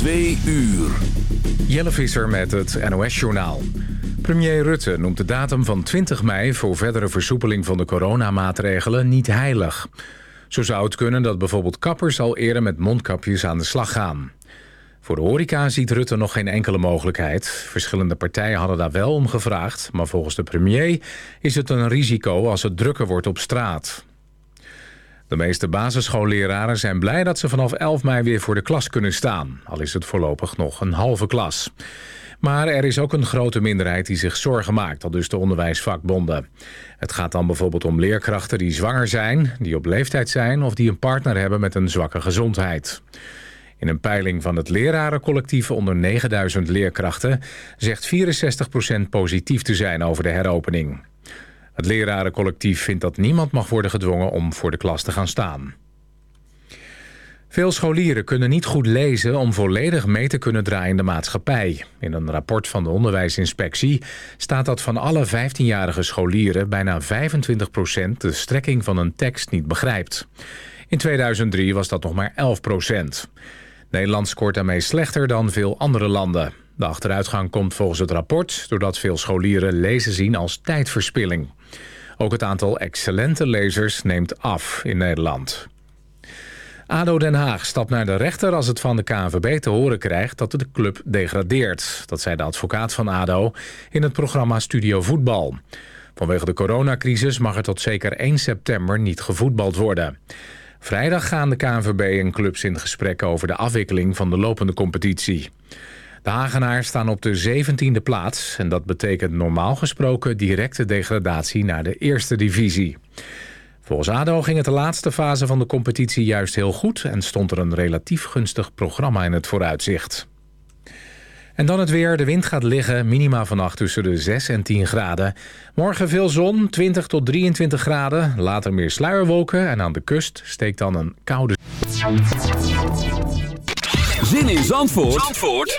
Twee uur. Jelle Visser met het NOS-journaal. Premier Rutte noemt de datum van 20 mei... voor verdere versoepeling van de coronamaatregelen niet heilig. Zo zou het kunnen dat bijvoorbeeld kappers al eerder met mondkapjes aan de slag gaan. Voor de horeca ziet Rutte nog geen enkele mogelijkheid. Verschillende partijen hadden daar wel om gevraagd... maar volgens de premier is het een risico als het drukker wordt op straat. De meeste basisschoolleraren zijn blij dat ze vanaf 11 mei weer voor de klas kunnen staan. Al is het voorlopig nog een halve klas. Maar er is ook een grote minderheid die zich zorgen maakt, al dus de onderwijsvakbonden. Het gaat dan bijvoorbeeld om leerkrachten die zwanger zijn, die op leeftijd zijn... of die een partner hebben met een zwakke gezondheid. In een peiling van het lerarencollectief onder 9000 leerkrachten... zegt 64% positief te zijn over de heropening. Het lerarencollectief vindt dat niemand mag worden gedwongen om voor de klas te gaan staan. Veel scholieren kunnen niet goed lezen om volledig mee te kunnen draaien in de maatschappij. In een rapport van de onderwijsinspectie staat dat van alle 15-jarige scholieren bijna 25% de strekking van een tekst niet begrijpt. In 2003 was dat nog maar 11%. Nederland scoort daarmee slechter dan veel andere landen. De achteruitgang komt volgens het rapport doordat veel scholieren lezen zien als tijdverspilling. Ook het aantal excellente lezers neemt af in Nederland. ADO Den Haag stapt naar de rechter als het van de KNVB te horen krijgt dat de club degradeert. Dat zei de advocaat van ADO in het programma Studio Voetbal. Vanwege de coronacrisis mag er tot zeker 1 september niet gevoetbald worden. Vrijdag gaan de KNVB en clubs in gesprek over de afwikkeling van de lopende competitie. De Hagenaars staan op de 17e plaats en dat betekent normaal gesproken directe degradatie naar de eerste divisie. Volgens ADO ging het de laatste fase van de competitie juist heel goed en stond er een relatief gunstig programma in het vooruitzicht. En dan het weer. De wind gaat liggen. Minima vannacht tussen de 6 en 10 graden. Morgen veel zon, 20 tot 23 graden. Later meer sluierwolken. En aan de kust steekt dan een koude... Zin in Zandvoort, Zandvoort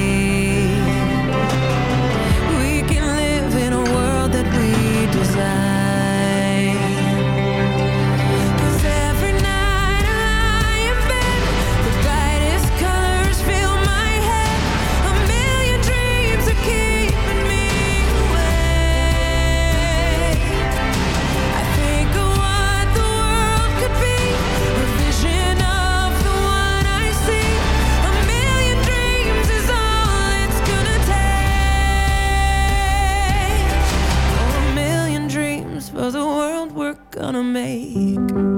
Gonna make.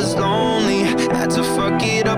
was lonely, had to fuck it up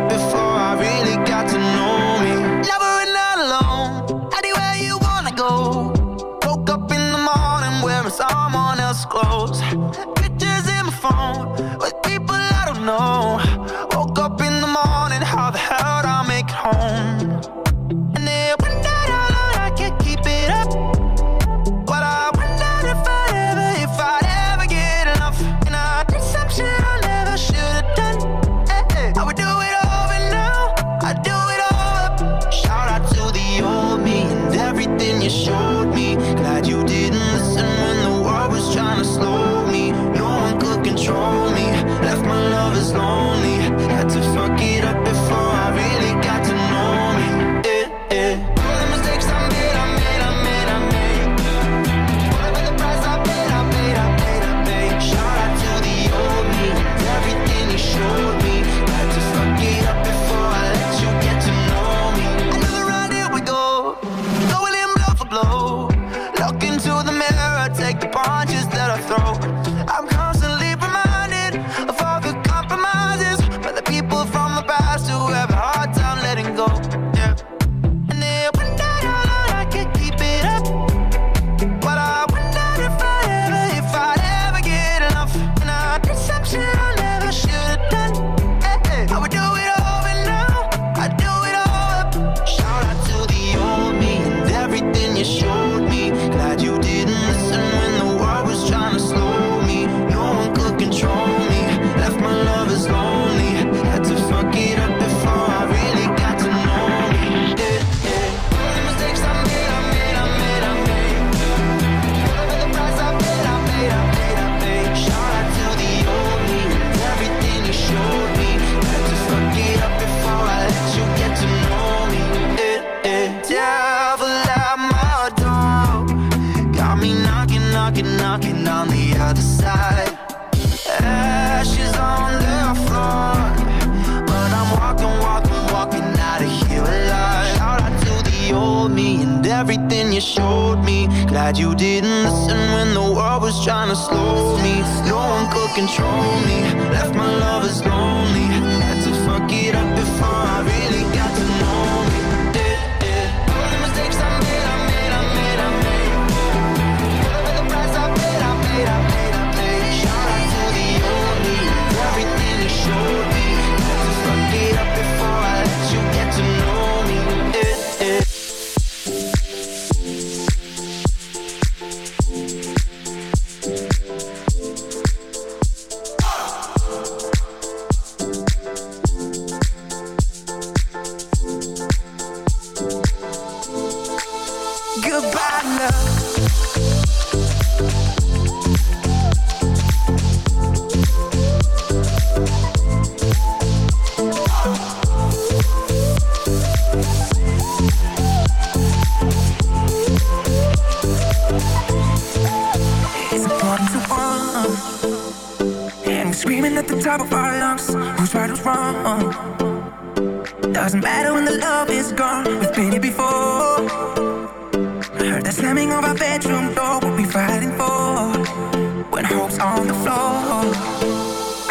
slow me. No one could control me.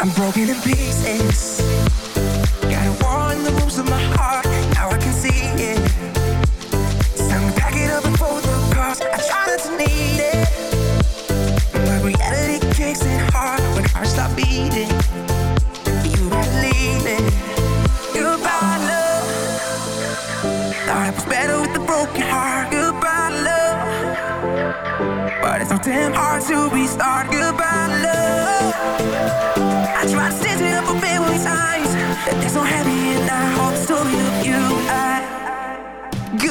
I'm broken in pieces. Got a war in the wounds of my heart.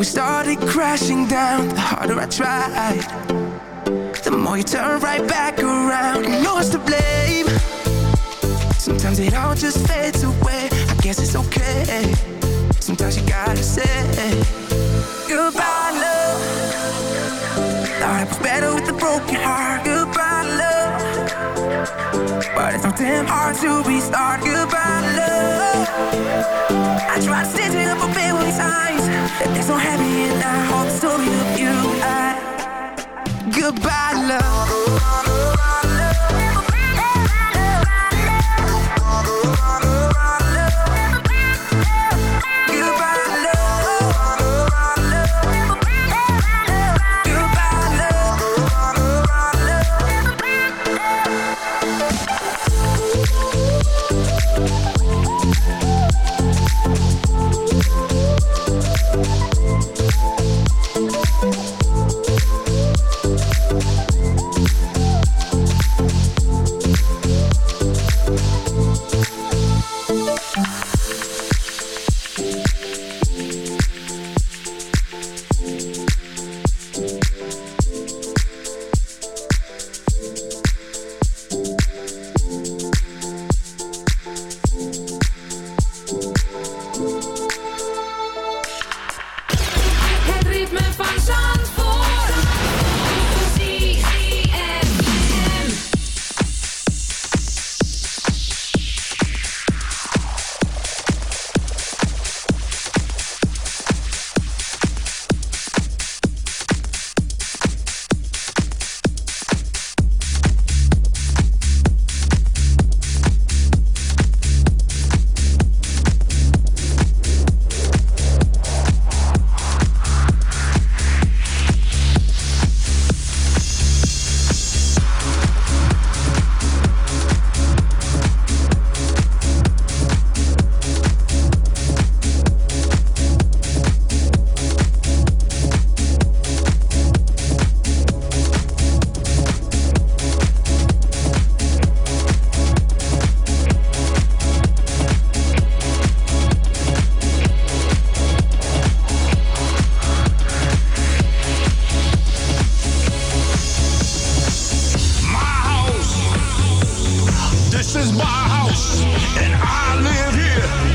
we started crashing down, the harder I tried. The more you turn right back around, and no one's to blame. Sometimes it all just fades away. I guess it's okay. Sometimes you gotta say. damn hard to be stark about love. I tried to stitch it up a million many times. It's so happy and I hope the story of you. I, goodbye, love. This is my house, and I live here.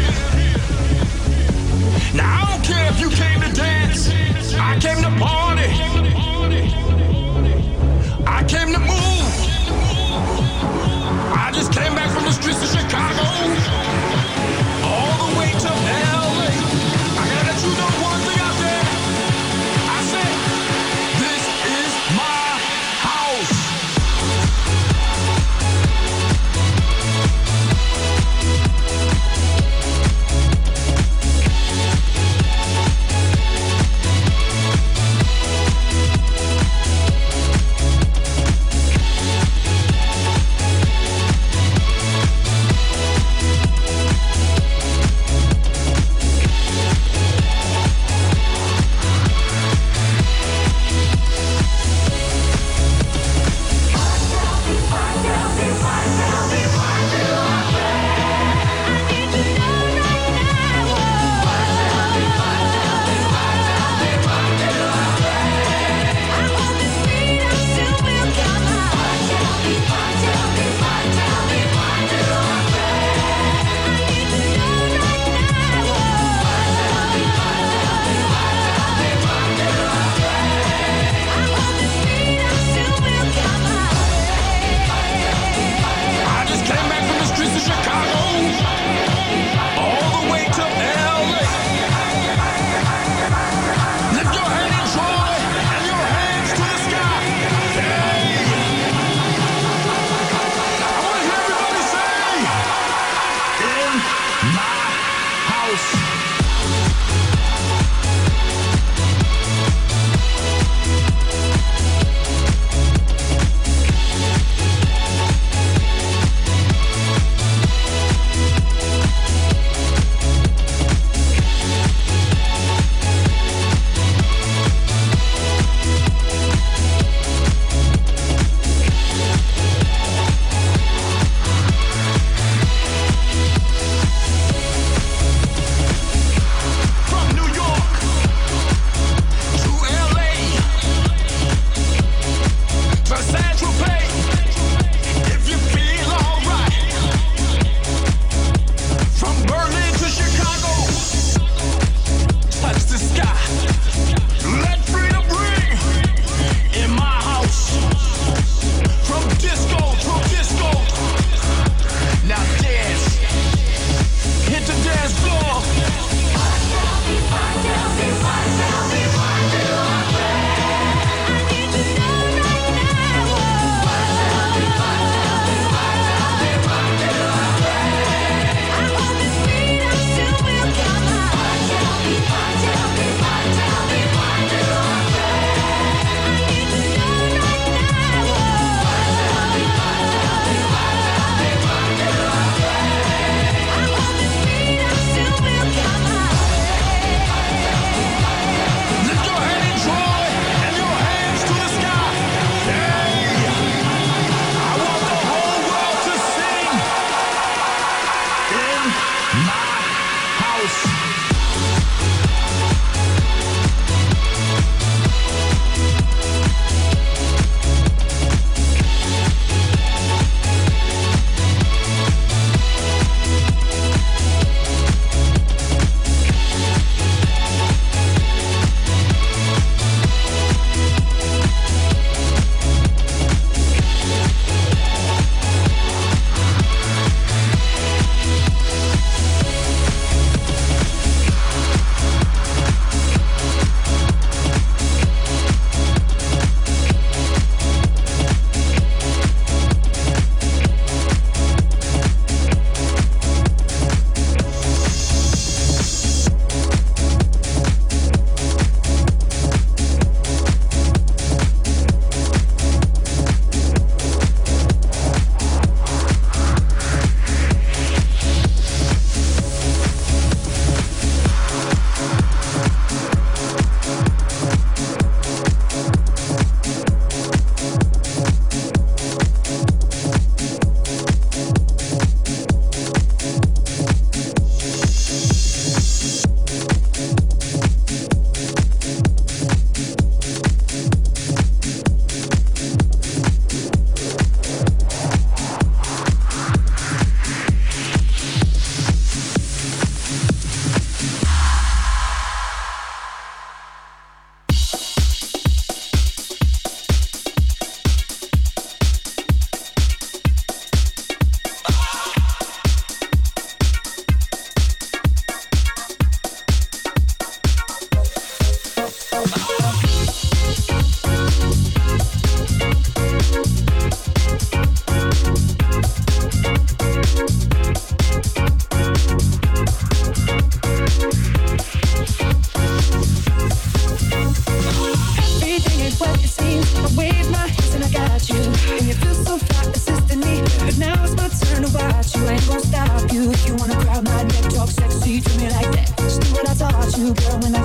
about you. And you feel so fat, assisting me. But now it's my turn to watch you. I ain't gonna stop you. If you wanna grab my neck, talk sexy to me like that. Just do what I taught you, girl, when I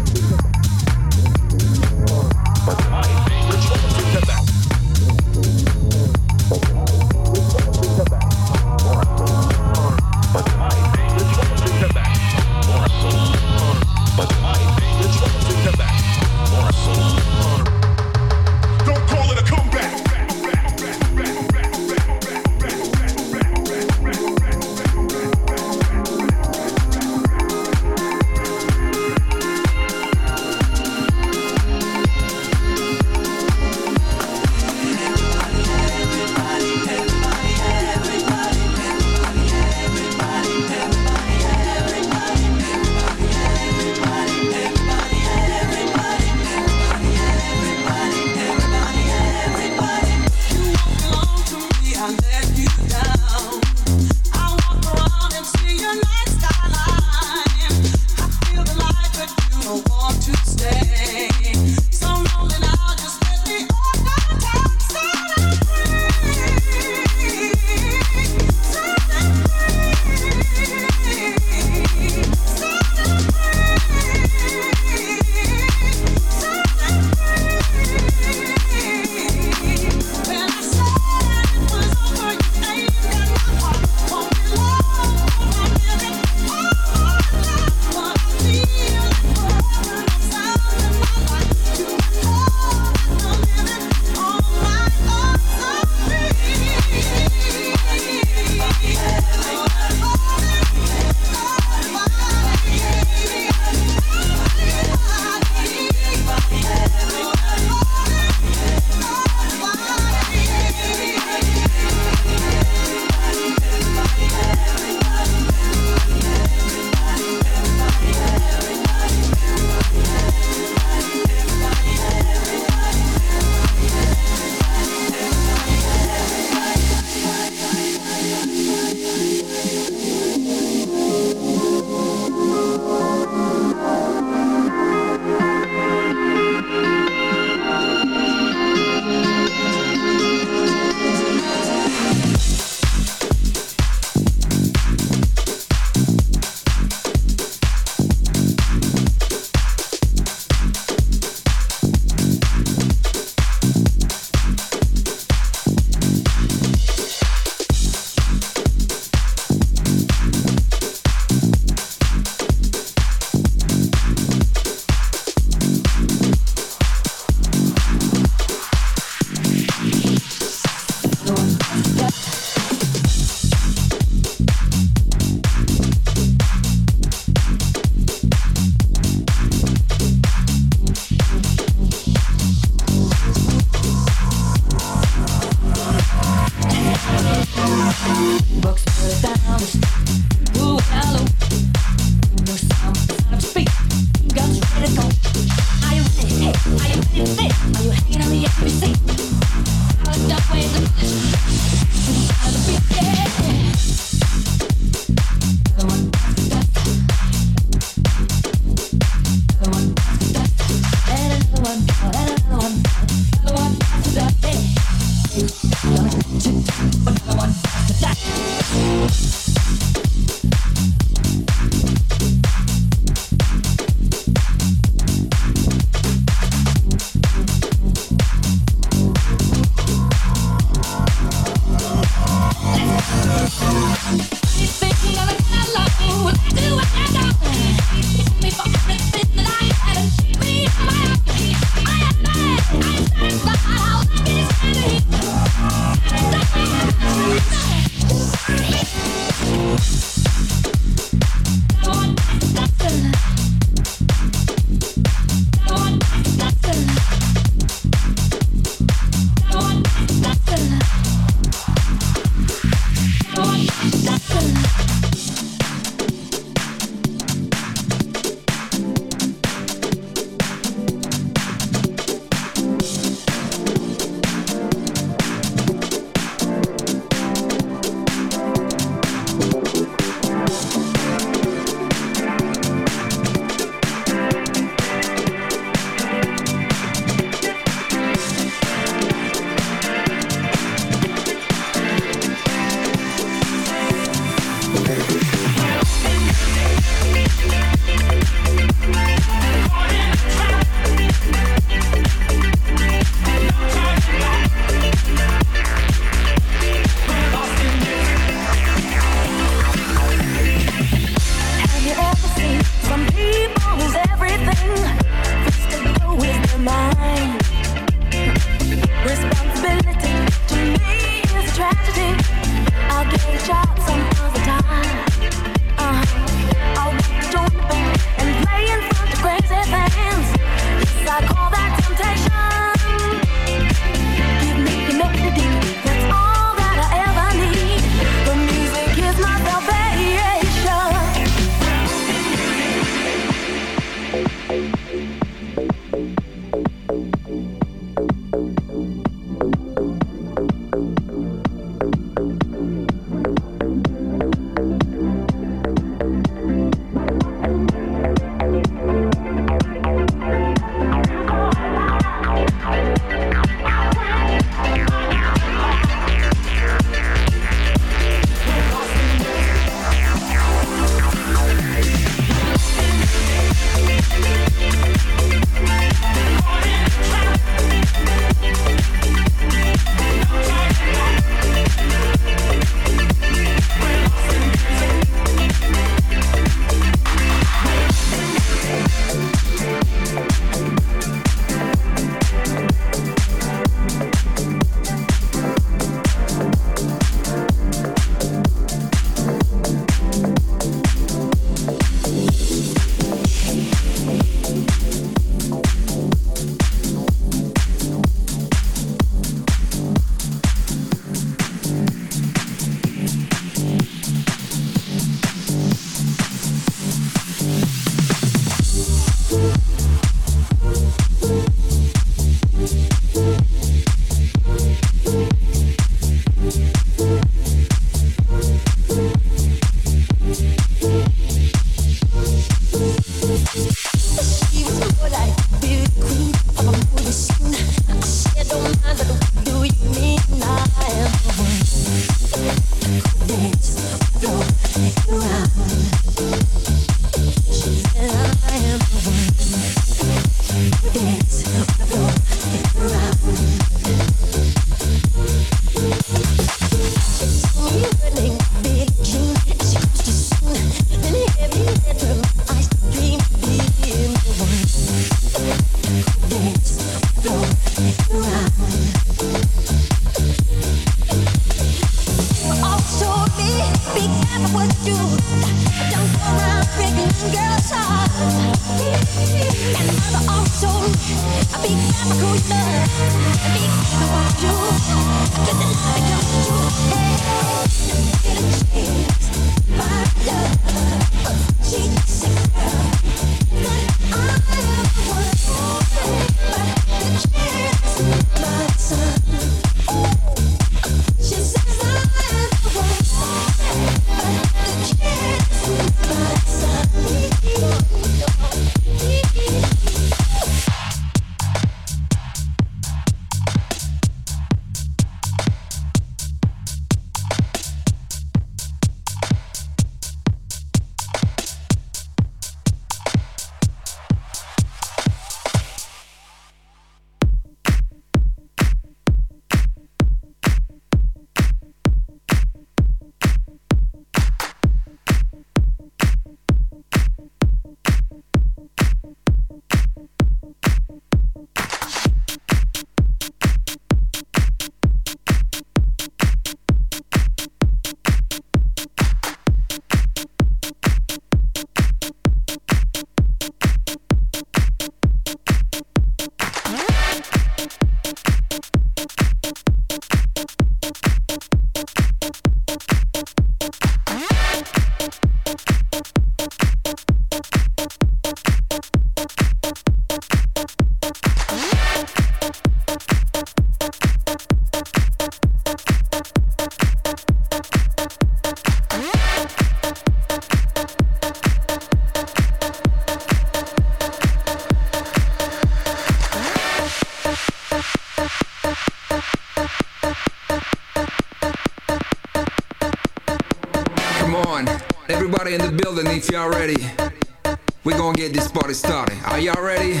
get this party started. Are y'all ready?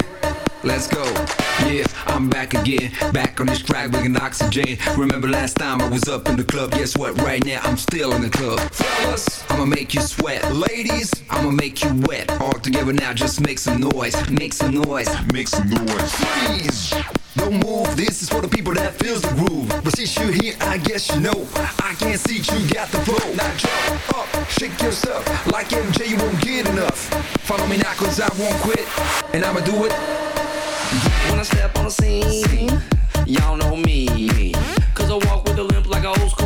Let's go. Yeah, I'm back again, back on this track, bringing oxygen. Remember last time I was up in the club? Guess what? Right now I'm still in the club. Fellas, I'ma make you sweat. Ladies, I'ma make you wet. All together now, just make some noise, make some noise, make some noise. Freeze! Don't move, this is for the people that feels the groove. But since you're here, I guess you know. I can't see you got the flow. Now jump up, shake yourself. Like MJ, you won't get enough. Follow me now, cause I won't quit. And I'ma do it. When I step on the scene, y'all know me. Cause I walk with a limp like an old school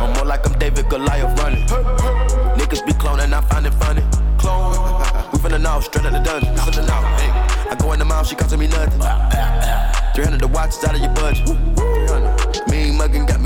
I'm more like I'm David Goliath running. Niggas be cloning, I find it funny. Clone. We finna know, straight out the dungeon. Finna know. Hey, I go in the mouth, she costing me nothing. 300 the watch is out of your budget. Mean muggin' got me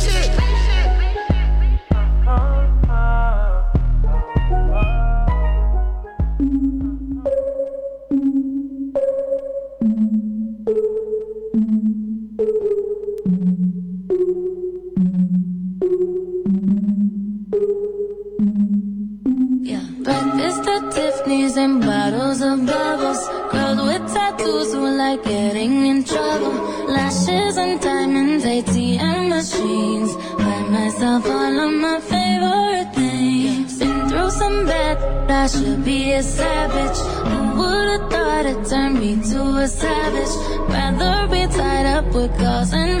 Of bubbles. Girls with tattoos who like getting in trouble. Lashes and diamonds, ATM machines. Buy myself all of my favorite things. Been through some bad, I should be a savage. Who would've thought it turned me to a savage? Rather be tied up with calls and